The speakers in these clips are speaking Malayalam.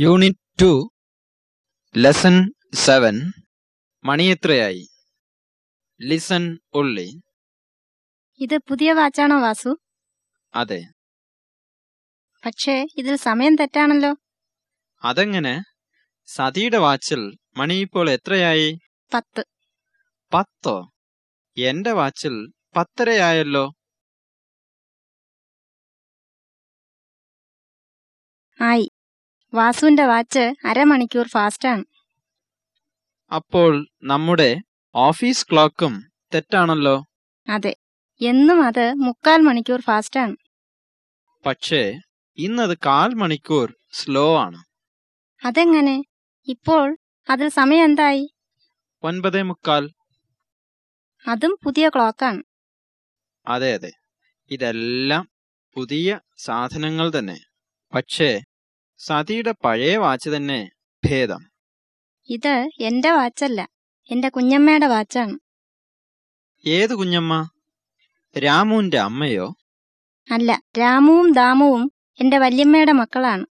യൂണിറ്റ് ടു ലെസൺ സെവൻ മണി എത്രയായി ലിസൺ ഉള്ളി ഇത് പുതിയ വാച്ചാണോ വാസു? അതെ. പക്ഷേ ഇതിൽ സമയം തെറ്റാണല്ലോ. അതെങ്ങനെ? സതിയുടെ വാച്ചിൽ മണി ഇപ്പോൾ എത്രയായി? പത്ത്. പത്തോ? എന്റെ വാച്ചിൽ പത്തരയായല്ലോ. ആയി. വാസുവിന്റെ വാച്ച് അരമണിക്കൂർ ഫാസ്റ്റാണ്. അപ്പോൾ നമ്മുടെ ഓഫീസ് ക്ലോക്കും തെറ്റാണല്ലോ? അതെ. എന്നും അത് മുക്കാൽ മണിക്കൂർ ഫാസ്റ്റാണ്. പക്ഷേ ഇന്നത് കാൽ മണിക്കൂർ സ്ലോ ആണ്. അതെങ്ങനെ? ഇപ്പോൾ അതിൽ സമയം എന്തായി? ഒൻപതേ മുക്കാൽ. അതും പുതിയ ക്ലോക്കാണ്. അതെ അതെ. ഇതെല്ലാം പുതിയ സാധനങ്ങൾ തന്നെ. പക്ഷേ സതിയുടെ പഴയ വാച്ച് തന്നെ ഭേദം. ഇത് എന്റെ വാച്ചല്ല എന്റെ കുഞ്ഞമ്മയുടെ വാച്ചാണ്. ഏത് കുഞ്ഞമ്മ? രാമുവിന്റെ അമ്മയോ? അല്ല രാമുവും ദാമുവും എന്റെ വല്യമ്മയുടെ മക്കളാണ്.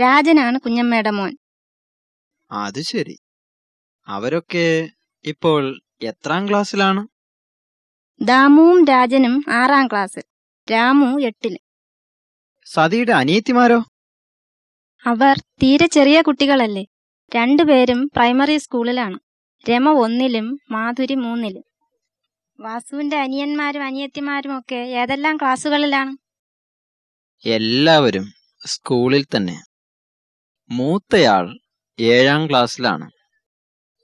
രാജനാണ് കുഞ്ഞമ്മയുടെ മോൻ. അത് ശരി. അവരൊക്കെ ഇപ്പോൾ എത്രാം ക്ലാസ്സിലാണ്? ദാമുവും രാജനും ആറാം ക്ലാസ്സിൽ രാമു എട്ടിൽ. സതിയുടെ അനിയത്തിമാരോ? അവർ തീരെ ചെറിയ കുട്ടികളല്ലേ. രണ്ടുപേരും പ്രൈമറി സ്കൂളിലാണ്. രമ ഒന്നിലും മാധുരി മൂന്നിലും. വാസുവിന്റെ അനിയന്മാരും അനിയത്തിമാരും ഒക്കെ ഏതെല്ലാം ക്ലാസ്സുകളിലാണ്? എല്ലാവരും സ്കൂളിൽ തന്നെ. മൂത്തയാൾ ഏഴാം ക്ലാസ്സിലാണ്.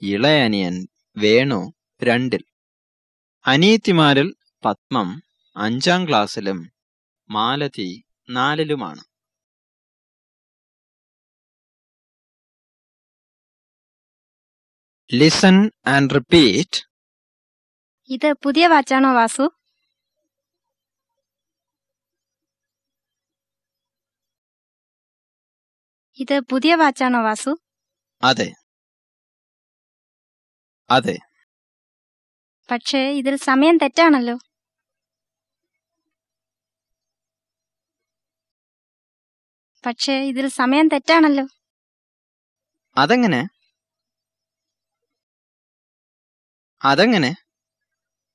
ഇളയനിയൻ വേണു രണ്ടിൽ. അനിയത്തിമാരിൽ പത്മം അഞ്ചാം ക്ലാസ്സിലും മാലതി നാലിലുമാണ്. ലിസൺ ആൻഡ് റിപ്പീറ്റ് ഇത് പുതിയ വാച്ചാണോ വാസു? ഇത് പുതിയ വാച്ചാണോ വാസു? അതെ. അതെ. പക്ഷേ ഇതിൽ സമയം തെറ്റാണല്ലോ. പക്ഷേ ഇതിൽ സമയം തെറ്റാണല്ലോ. അതെങ്ങനെ? അതെങ്ങനെ?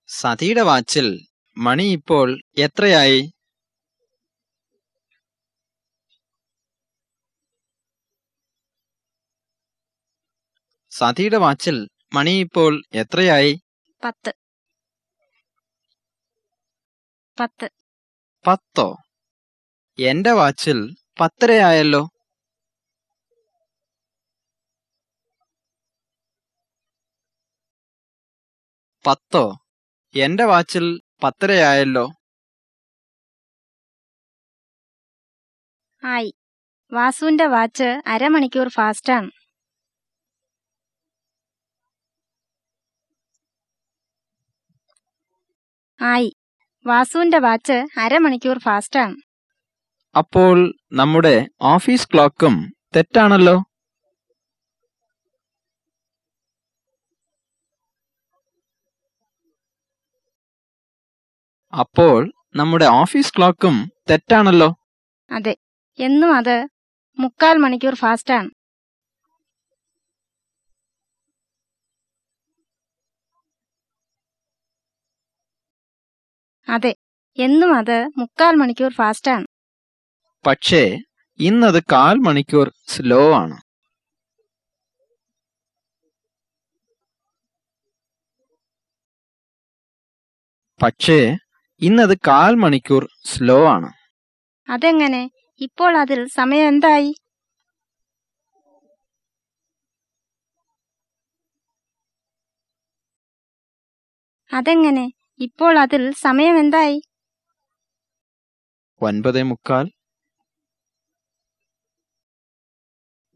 സതിയുടെ വാച്ചിൽ മണി ഇപ്പോൾ എത്രയായി? സതിയുടെ വാച്ചിൽ മണി ഇപ്പോൾ എത്രയായി? പത്ത്. പത്ത്. പത്തോ? എന്റെ വാച്ചിൽ പത്തരയായല്ലോ. പത്തോ? എന്റെ വാച്ചിൽ പത്തരയായല്ലോ. ആയി വാസുവിന്റെ വാച്ച് അരമണിക്കൂർ ഫാസ്റ്റാണ്. ആയി വാസുവിന്റെ വാച്ച് അരമണിക്കൂർ ഫാസ്റ്റാണ്. അപ്പോൾ നമ്മുടെ ഓഫീസ് ക്ലോക്കും തെറ്റാണല്ലോ? അപ്പോൾ നമ്മുടെ ഓഫീസ് ക്ലോക്കും തെറ്റാണല്ലോ. അതെ എന്നും അത് മുക്കാൽ മണിക്കൂർ ഫാസ്റ്റാണ്. അതെ എന്നും അത് മുക്കാൽ മണിക്കൂർ ഫാസ്റ്റാണ്. പക്ഷേ ഇന്നത് കാൽ മണിക്കൂർ സ്ലോ ആണ്. പക്ഷേ ഇന്നത് കാൽ മണിക്കൂർ സ്ലോ ആണ്. അതെങ്ങനെ? ഇപ്പോൾ അതിൽ സമയം എന്തായി? അതെങ്ങനെ? ഇപ്പോൾ അതിൽ സമയം എന്തായി? ഒൻപതേ മുക്കാൽ.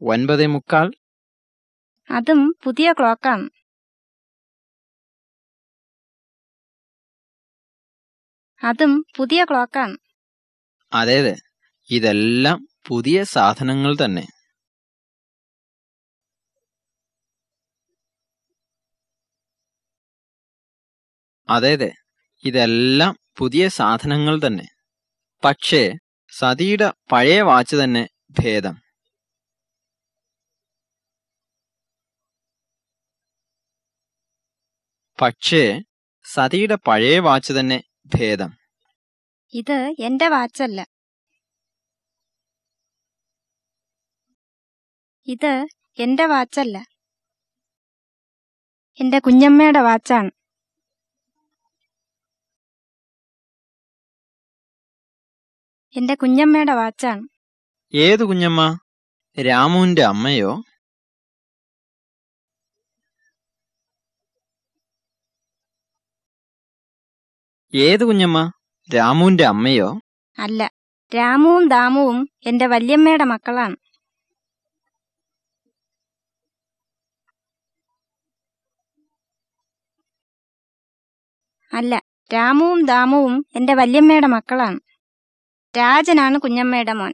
ഒൻപതേ മുക്കാൽ. അതും പുതിയ ക്ലോക്കാണ്. അതും പുതിയ ക്ലോക്കാണ്. അതെ അതെ ഇതെല്ലാം പുതിയ സാധനങ്ങൾ തന്നെ. അതെ അതെ ഇതെല്ലാം പുതിയ സാധനങ്ങൾ തന്നെ. പക്ഷേ സതിയുടെ പഴയ വാച്ച് തന്നെ ഭേദം. പക്ഷേ സതിയുടെ പഴയ വാച്ച് തന്നെ ഭേദം. ഇത് എന്റെ വാച്ചല്ല. ഇത് എന്റെ വാച്ചല്ല. എന്റെ കുഞ്ഞമ്മയുടെ വാച്ചാണ്. എന്റെ കുഞ്ഞമ്മയുടെ വാച്ചാണ്. ഏത് കുഞ്ഞമ്മ? രാമുവിന്റെ അമ്മയോ? ഏത് കുഞ്ഞമ്മ? രാമുവിന്റെ അമ്മയോ? അല്ല രാമുവും ദാമുവും എന്റെ വല്യമ്മയുടെ മക്കളാണ്. അല്ല രാമുവും ദാമുവും എന്റെ വല്യമ്മയുടെ മക്കളാണ്. രാജനാണ് കുഞ്ഞമ്മയുടെ മോൻ.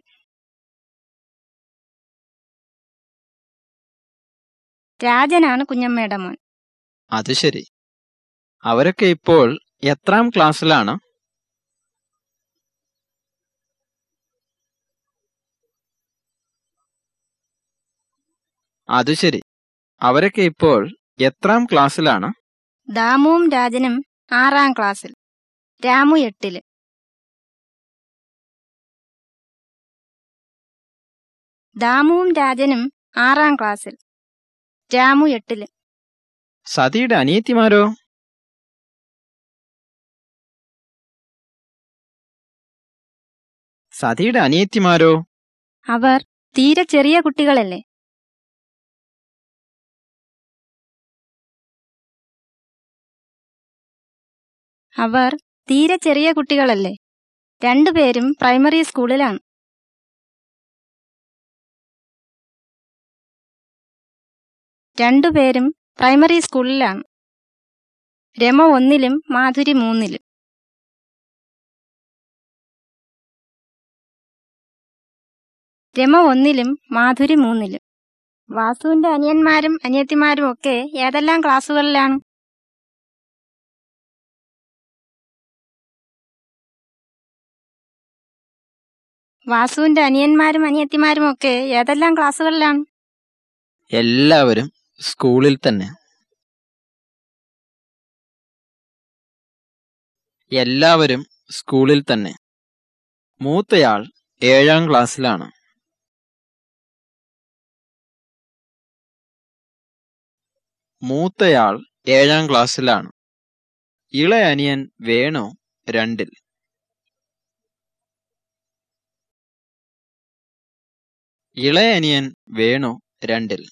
രാജനാണ് കുഞ്ഞമ്മയുടെ മോൻ. അത് ശരി. അവരൊക്കെ ഇപ്പോൾ എത്രാം ക്ലാസ്സിലാണ്? അത് ശരി. അവരൊക്കെ ഇപ്പോൾ എത്രാം ക്ലാസ്സിലാണ്? ദാമുവും രാജനും ആറാം ക്ലാസ്സിൽ. രാമു എട്ടിൽ. ദാമുവും രാജനും ആറാം ക്ലാസ്സിൽ. രാമു എട്ടിൽ. സതിയുടെ അനിയത്തിമാരോ? സതിയുടെ അനിയത്തിമാരോ? അവർ തീരെ ചെറിയ കുട്ടികളല്ലേ? അവർ തീരെ ചെറിയ കുട്ടികളല്ലേ? രണ്ടുപേരും പ്രൈമറി സ്കൂളിലാണ്. രണ്ടുപേരും പ്രൈമറി സ്കൂളിലാണ്. രമ ഒന്നിലും മാധുരി മൂന്നിലും. രമ ഒന്നിലും മാധുരി മൂന്നിലും. വാസുവിന്റെ അനിയന്മാരും അനിയത്തിമാരും ഒക്കെ ഏതെല്ലാം ക്ലാസ്സുകളിലാണ്? വാസുവിന്റെ അനിയന്മാരും അനിയത്തിമാരും ഒക്കെ ഏതെല്ലാം ക്ലാസ്സുകളിലാണ്? എല്ലാവരും സ്കൂളിൽ തന്നെ. എല്ലാവരും സ്കൂളിൽ തന്നെ. മൂത്തയാൾ ഏഴാം ക്ലാസ്സിലാണ്. മൂത്തയാൾ ഏഴാം ക്ലാസ്സിലാണ്. ഇളയനിയൻ വേണു രണ്ടിൽ. ഇളയനിയൻ വേണു രണ്ടിൽ.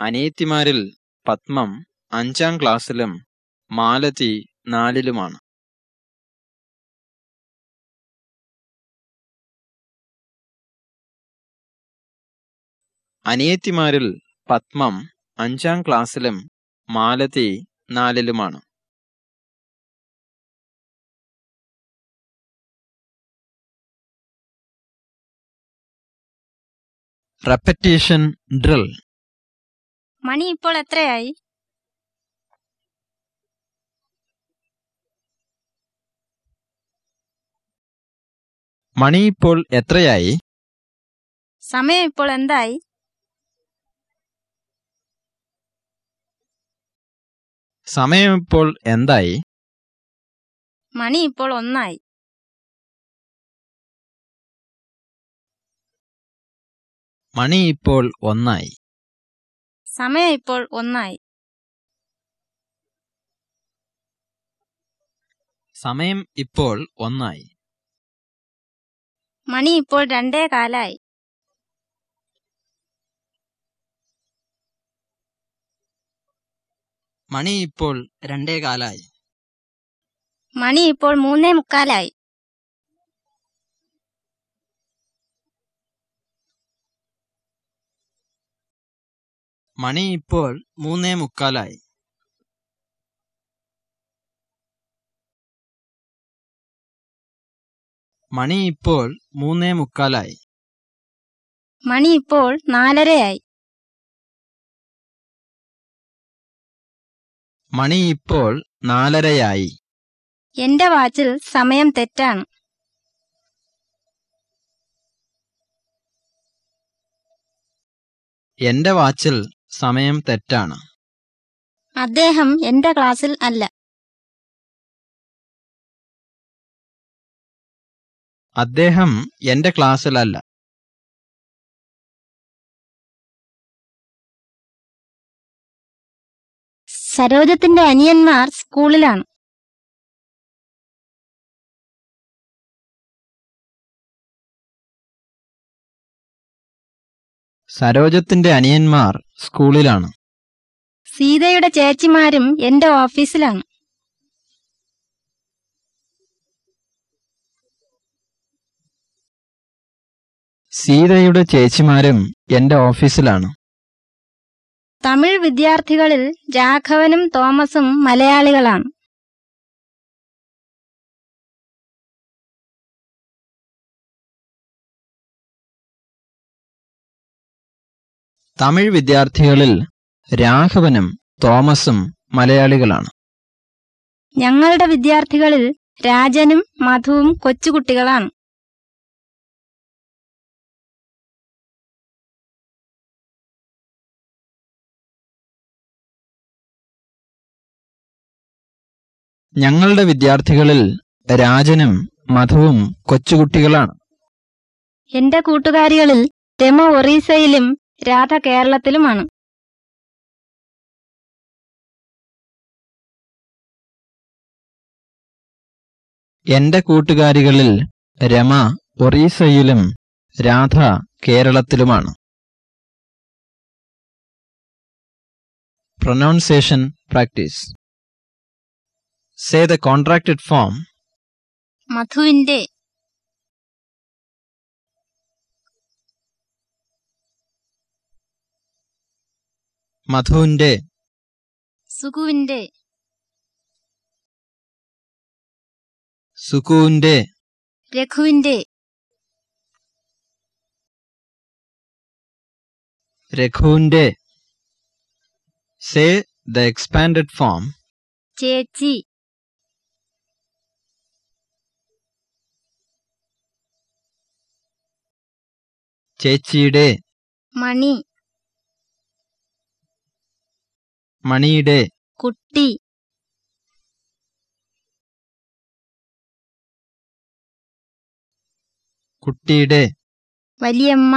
അനിയത്തിമാരിൽ പത്മം അഞ്ചാം ക്ലാസ്സിലും മാലതി നാലിലുമാണ്. അനിയത്തിമാരിൽ പത്മം അഞ്ചാം ക്ലാസ്സിലും മാലതി നാലിലുമാണ്. റെപ്പറ്റീഷൻ ഡ്രിൽ മണി ഇപ്പോൾ എത്രയായി? മണി ഇപ്പോൾ എത്രയായി? സമയം ഇപ്പോൾ എന്തായി? സമയം ഇപ്പോൾ എന്തായി? മണി ഇപ്പോൾ ഒന്നായി. മണി ഇപ്പോൾ ഒന്നായി. സമയം ഇപ്പോൾ ഒന്നായി. സമയം ഇപ്പോൾ ഒന്നായി. മണി ഇപ്പോൾ രണ്ടേ കാലായി. മണി ഇപ്പോൾ രണ്ടേ കാലായി. മണി ഇപ്പോൾ മൂന്നേ മുക്കാലായി. മണി ഇപ്പോൾ മൂന്നേ മുക്കാലായി. മണി ഇപ്പോൾ മൂന്നേ മുക്കാലായി. മണി ഇപ്പോൾ നാലരയായി. മണി ഇപ്പോൾ നാലരയായി. എന്റെ വാച്ചിൽ സമയം തെറ്റാണ്. എന്റെ വാച്ചിൽ സമയം തെറ്റാണ്. അദ്ദേഹം എന്റെ ക്ലാസ്സിൽ അല്ല. അദ്ദേഹം എന്റെ ക്ലാസ്സിലല്ല സരോജത്തിന്റെ അനിയന്മാർ സ്കൂളിലാണ്. സരോജത്തിന്റെ അനിയന്മാർ സ്കൂളിലാണ്. സീതയുടെ ചേച്ചിമാരും എന്റെ ഓഫീസിലാണ്. സീതയുടെ ചേച്ചിമാരും എന്റെ ഓഫീസിലാണ്. തമിഴ് വിദ്യാർത്ഥികളിൽ രാഘവനും തോമസും മലയാളികളാണ്. തമിഴ് വിദ്യാർത്ഥികളിൽ രാഘവനും തോമസും മലയാളികളാണ്. ഞങ്ങളുടെ വിദ്യാർത്ഥികളിൽ രാജനും മധുവും കൊച്ചുകുട്ടികളാണ്. ഞങ്ങളുടെ വിദ്യാർത്ഥികളിൽ രാജനും മധുവും കൊച്ചുകുട്ടികളാണ്. എന്റെ കൂട്ടുകാരികളിൽ രമ ഒറീസയിലും രാധ കേരളത്തിലുമാണ്. എന്റെ കൂട്ടുകാരികളിൽ രമ ഒറീസയിലും Radha കേരളത്തിലുമാണ്. Pronunciation practice say the contracted form മധുവിന്റെ മധുവിന്റെ സുകുവിന്റെ സുകുവിന്റെ രഘുവിന്റെ രഘുവിന്റെ സേ ദ എക്സ്പാൻഡഡ് ഫോം ചേച്ചി ചേച്ചിയുടെ മണി. മണിയുടെ കുട്ടി. കുട്ടിയുടെ വലിയമ്മ.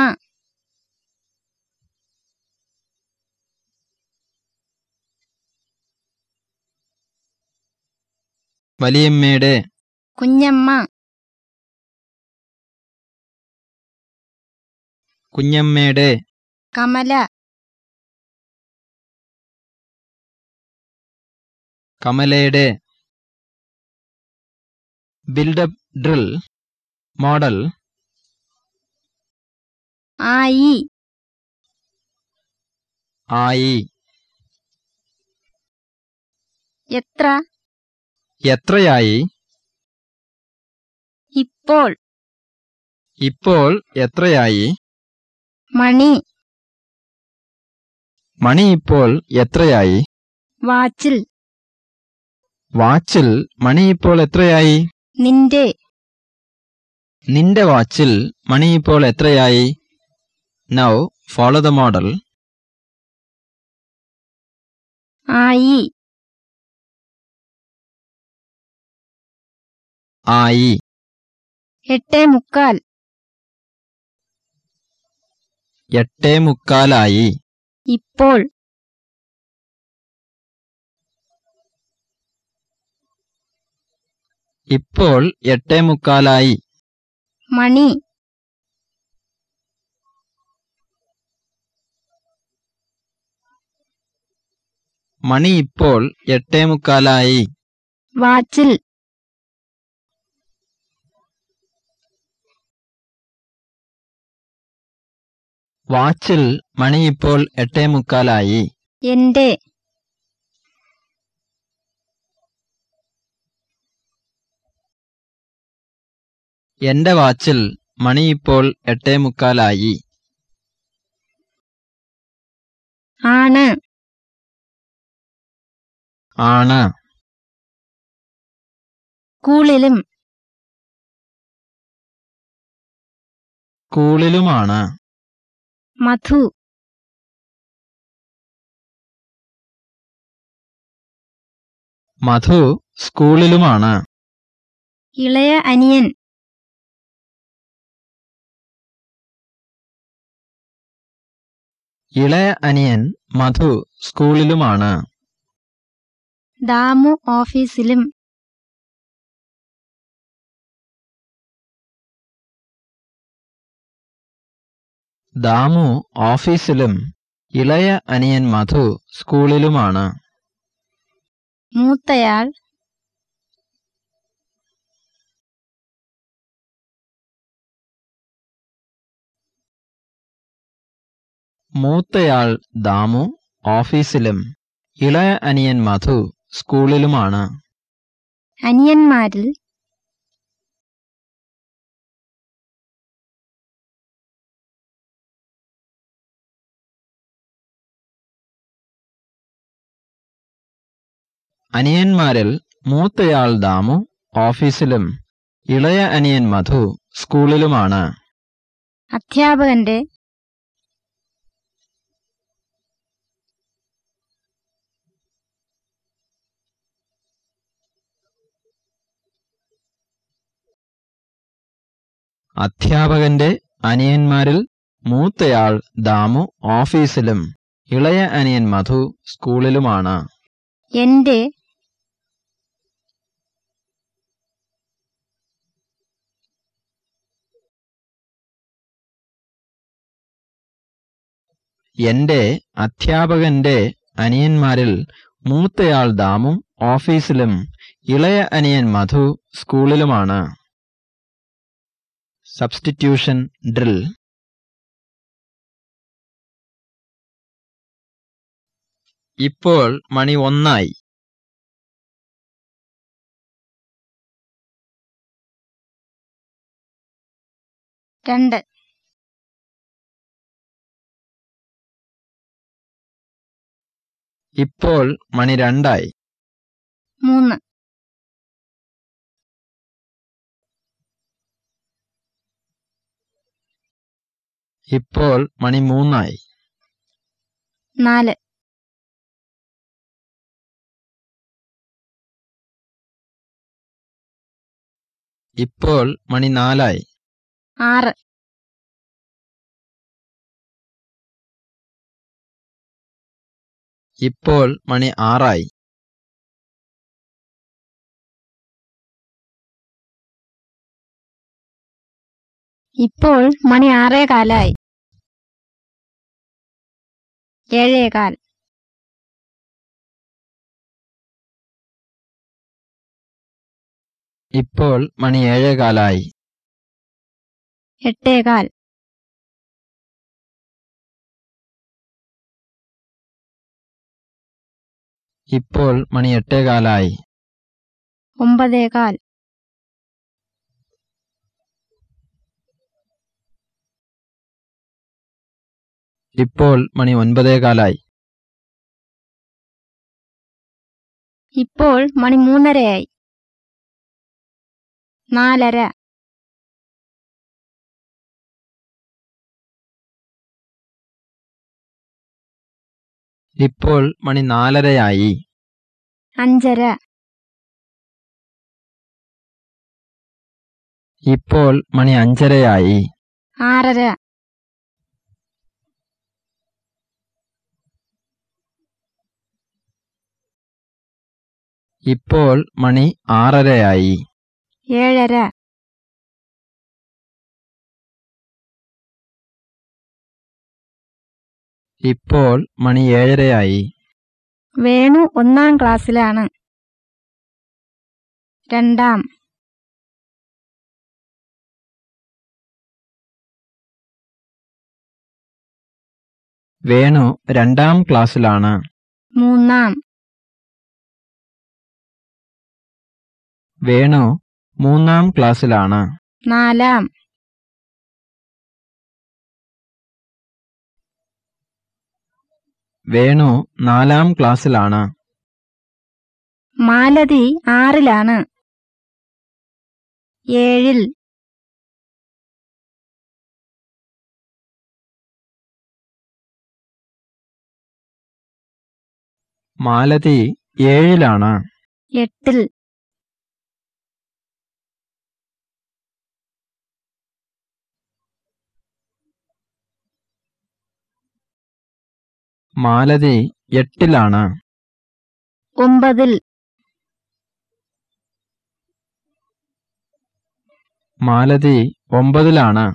വലിയമ്മയുടെ കുഞ്ഞമ്മ. കുഞ്ഞമ്മയുടെ കമല. കമലയുടെ ബിൽഡപ്പ് ഡ്രിൽ മോഡൽ. ആയി. ആയി. എത്ര? എത്രയായി? ഇപ്പോൾ. ഇപ്പോൾ എത്രയായി? മണി. മണി ഇപ്പോൾ എത്രയായി? വാച്ചിൽ. വാച്ചിൽ മണി ഇപ്പോൾ എത്രയായി? നിന്റെ. നിന്റെ വാച്ചിൽ മണി ഇപ്പോൾ എത്രയായി? നൗ ഫോളോ ദ മോഡൽ ആയി. ആയി. എട്ടേ മുക്കാൽ. എട്ടേ മുക്കാലായി. ഇപ്പോൾ. ഇപ്പോൾ എട്ടേ മുക്കാലായി. മണി. മണി ഇപ്പോൾ എട്ടേ മുക്കാലായി. വാച്ചിൽ. വാച്ചിൽ മണിയിപ്പോൾ ഇപ്പോൾ എട്ടേ മുക്കാലായി. എന്റെ എന്റെ വാച്ചിൽ മണിയിപ്പോൾ ഇപ്പോൾ എട്ടേ മുക്കാലായി. ആണ്. ആണ്. സ്കൂളിലും. സ്കൂളിലുമാണ്. മധു. മധു സ്കൂളിലുമാണ്. ഇളയ അനിയൻ. ഇളയ അനിയൻ മധു സ്കൂളിലുമാണ്. ദാമു ഓഫീസിലും. ദാമു ഓഫീസിലും ഇളയ അനിയൻ മധു സ്കൂളിലുമാണ്. മൂത്തയാൾ മൂത്തയാൾ ദാമു ഓഫീസിലും ഇളയ അനിയൻ മധു സ്കൂളിലുമാണ്. അനിയന്മാരിൽ അനിയന്മാരിൽ മൂത്തയാൾ ദാമു ഓഫീസിലും ഇളയ അനിയൻ മധു സ്കൂളിലുമാണ്. അധ്യാപകന്റെ അധ്യാപകന്റെ അനിയന്മാരിൽ മൂത്തയാൾ ദാമു ഓഫീസിലും ഇളയ അനിയൻ മധു സ്കൂളിലുമാണ്. എന്റെ എന്റെ അധ്യാപകന്റെ അനിയന്മാരിൽ മൂത്തയാൾ ദാമും ഓഫീസിലും ഇളയ അനിയൻ മധു സ്കൂളിലുമാണ്. സബ്സ്റ്റിറ്റ്യൂഷൻ ഡ്രിൽ ഇപ്പോൾ മണി ഒന്നായി. രണ്ട്. ഇപ്പോൾ മണി രണ്ടായി. മൂന്ന്. ഇപ്പോൾ മണി മൂന്നായി. നാല്. ഇപ്പോൾ മണി നാലായി. ആറ്. ഇപ്പോൾ മണി ആറായി. ഇപ്പോൾ മണി ആറേ കാലായി. ഏഴേകാൽ ഇപ്പോൾ മണി ഏഴേകാലായി എട്ടേകാൽ ഇപ്പോൾ മണി എട്ടേകാലായി. ഒമ്പതേകാൽ. ഇപ്പോൾ മണി ഒൻപതേകാലായി. ഇപ്പോൾ മണി മൂന്നരയായി. നാലര. ഇപ്പോൾ മണി നാലരയായി. അഞ്ചര. ഇപ്പോൾ മണി അഞ്ചരയായി. ആറര. ഇപ്പോൾ മണി ആറരയായി. ഏഴര. ഇപ്പോൾ മണി ഏഴരയായി. വേണു ഒന്നാം ക്ലാസ്സിലാണ്. രണ്ടാം. വേണു രണ്ടാം ക്ലാസ്സിലാണ്. മൂന്നാം. വേണു മൂന്നാം ക്ലാസ്സിലാണ്. നാലാം. വേണു നാലാം ക്ലാസ്സിലാണ്. മാലതി ആറിലാണ്. ഏഴിൽ. മാലതി ഏഴിലാണ്. എട്ടിൽ. മാലതി എട്ടിലാണ്. ഒമ്പതിൽ. മാലതി ഒമ്പതിലാണ്.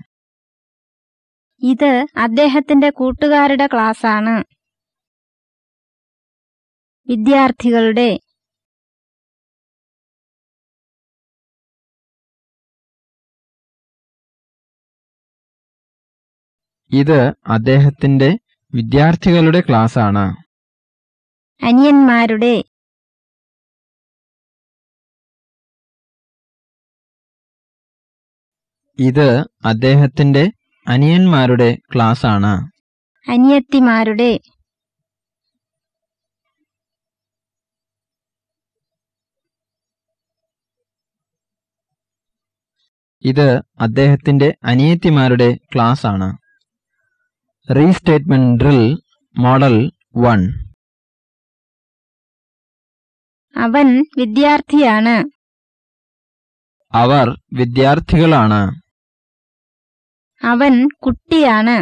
ഇത് അദ്ദേഹത്തിന്റെ കൂട്ടുകാരുടെ ക്ലാസ്സാണ്. വിദ്യാർത്ഥികളുടെ. ഇത് അദ്ദേഹത്തിന്റെ വിദ്യാർത്ഥികളുടെ ക്ലാസ് ആണ് അനിയന്മാരുടെ ഇത് അദ്ദേഹത്തിന്റെ അനിയന്മാരുടെ ക്ലാസ് ആണ് അനിയത്തിമാരുടെ ഇത് അദ്ദേഹത്തിന്റെ അനിയത്തിമാരുടെ ക്ലാസ്സാണ്. റീസ്റ്റേറ്റ്മെന്റ് ഡ്രിൽ മോഡൽ വൺ അവൻ വിദ്യാർത്ഥിയാണ് അവർ വിദ്യാർത്ഥികളാണ് അവൻ കുട്ടിയാണ്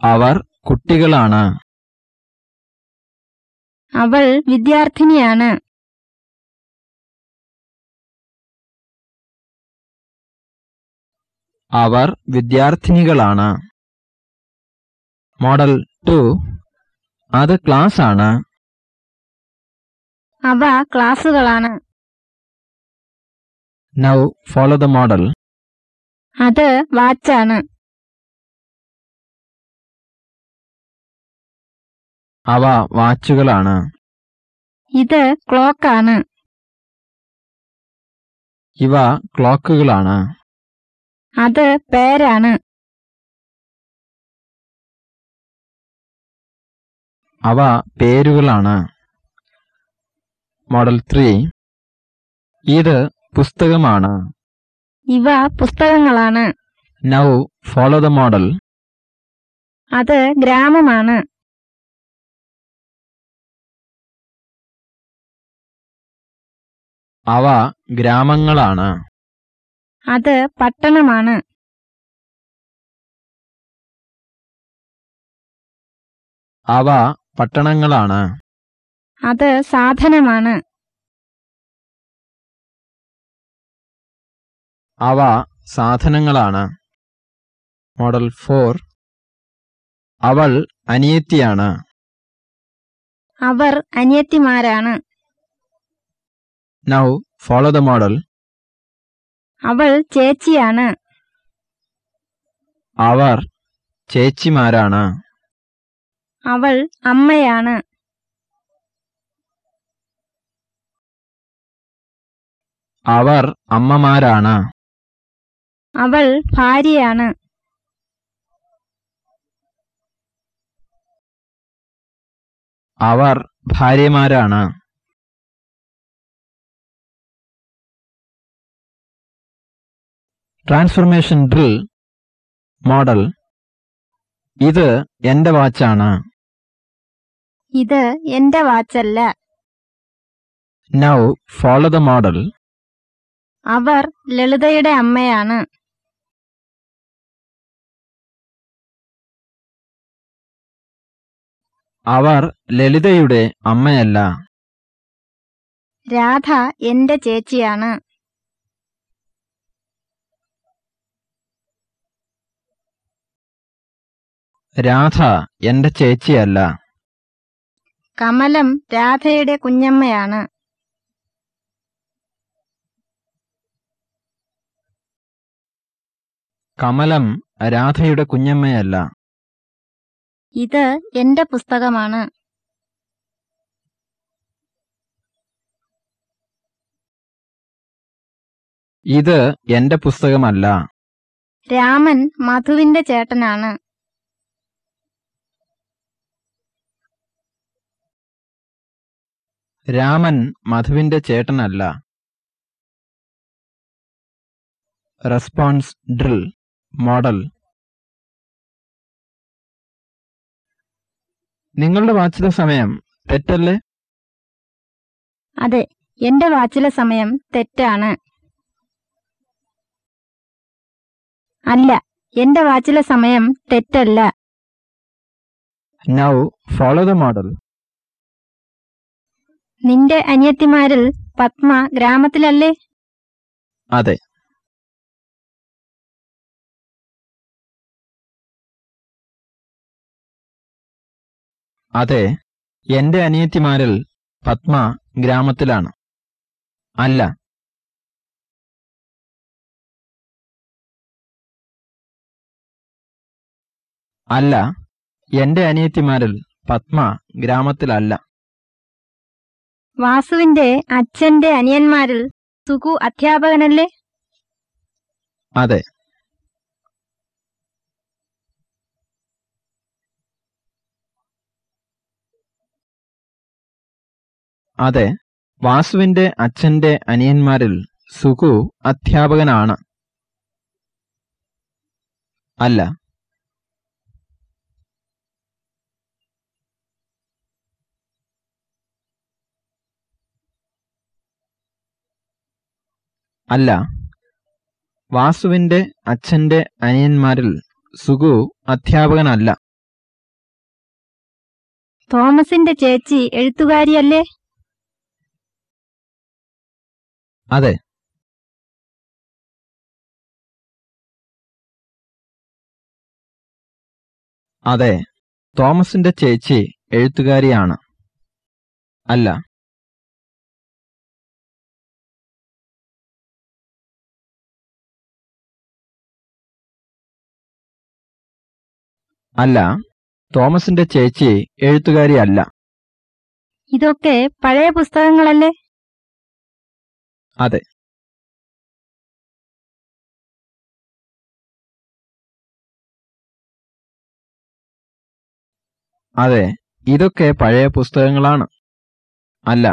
അവർ കുട്ടികളാണ് അവൾ വിദ്യാർത്ഥിനിയാണ് അവർ വിദ്യാർത്ഥിനികളാണ്. Model two. അത് ക്ലാസ് ആണ് അവ ക്ലാസുകളാണ് നൗ ഫോളോ ദ മോഡൽ അത് വാച്ചാണ്. അവ വാച്ചുകളാണ്. ഇത് ക്ലോക്കാണ്. ഇവ ക്ലോക്കുകളാണ്. അത് പേരാണ്. അവ പേരുകളാണ്. Model three. ഇത് പുസ്തകമാണ്. ഇവ പുസ്തകങ്ങളാണ്. Now follow the model. അത് ഗ്രാമമാണ്. അവ ഗ്രാമങ്ങളാണ്. അത് പട്ടണമാണ്. അവ പട്ടണങ്ങളാണ്. അത് സാധനമാണ്. അവ സാധനങ്ങളാണ്. Model four. അവൾ അനിയത്തിയാണ്. അവർ അനിയത്തിമാരാണ്. നൗ ഫോളോ ദ മോഡൽ അവൾ ചേച്ചിയാണ്. അവർ ചേച്ചിമാരാണ്. അവൾ അമ്മയാണ്. അവർ അമ്മമാരാണ്. അവൾ ഭാര്യയാണ്. അവർ ഭാര്യമാരാണ്. ട്രാൻസ്ഫർമേഷൻ ഡ്രിൽ മോഡൽ ഇത് എന്റെ വാച്ചാണ്. ഇത് എന്റെ വാച്ചല്ല. നൗ ഫോളോ ദ മോഡൽ അവർ ലളിതയുടെ അമ്മയാണ്. അവർ ലളിതയുടെ അമ്മയല്ല. രാധ എന്റെ ചേച്ചിയാണ്. രാധ എന്റെ ചേച്ചിയല്ല. കമലം രാധയുടെ കുഞ്ഞമ്മയാണ്. കമലം രാധയുടെ കുഞ്ഞമ്മയല്ല. ഇത് എന്റെ പുസ്തകമാണ്. ഇത് എന്റെ പുസ്തകമല്ല. രാമൻ മധുവിന്റെ ചേട്ടനാണ്. രാമൻ മധുവിന്റെ ചേട്ടനല്ല. Response drill model. നിങ്ങളുടെ വാച്ചിലെ സമയം തെറ്റല്ലേ? അതെ എന്റെ വാച്ചിലെ സമയം തെറ്റാണ്. അല്ല എന്റെ വാച്ചിലെ സമയം തെറ്റല്ല. നൗ ഫോളോ ദ മോഡൽ നിന്റെ അനിയത്തിമാരിൽ പത്മ ഗ്രാമത്തിലല്ലേ? അതെ. അതെ എന്റെ അനിയത്തിമാരിൽ പത്മ ഗ്രാമത്തിലാണ്. അല്ല. അല്ല എന്റെ അനിയത്തിമാരിൽ പത്മ ഗ്രാമത്തിലല്ല. വാസുവിന്റെ അച്ഛന്റെ അനിയന്മാരിൽ സുഖു അധ്യാപകനല്ലേ? അതെ. അതെ വാസുവിന്റെ അച്ഛന്റെ അനിയന്മാരിൽ സുഖു അധ്യാപകനാണ്. അല്ല അല്ല. വാസുവിന്റെ അച്ഛന്റെ അനിയന്മാരിൽ സുഗു അധ്യാപകനല്ല. തോമസിന്റെ ചേച്ചി എഴുത്തുകാരിയല്ലേ? അതെ. അതെ. തോമസിന്റെ ചേച്ചി എഴുത്തുകാരിയാണ്. അല്ല. അല്ല തോമസിന്റെ ചേച്ചി എഴുത്തുകാരി അല്ല ഇതൊക്കെ പഴയ പുസ്തകങ്ങളല്ലേ? അതെ. അതെ ഇതൊക്കെ പഴയ പുസ്തകങ്ങളാണ്. അല്ല.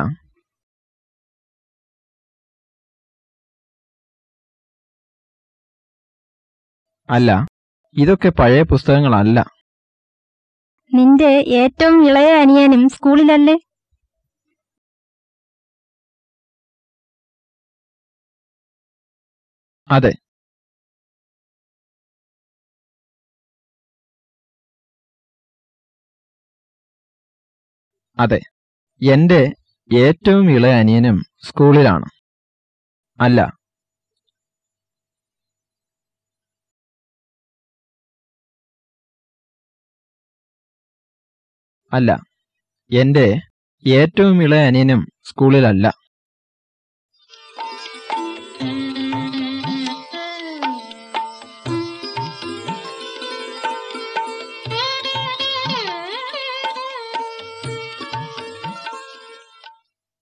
അല്ല. ഇതൊക്കെ പഴയ പുസ്തകങ്ങളല്ല. നിന്റെ ഏറ്റവും ഇളയ അനിയനും സ്കൂളിലല്ലേ? അതെ. അതെ. എന്റെ ഏറ്റവും ഇളയ അനിയനും സ്കൂളിലാണ്. അല്ല അല്ല എന്റെ ഏറ്റവും ഇളയ അനിയനും സ്കൂളിലല്ല.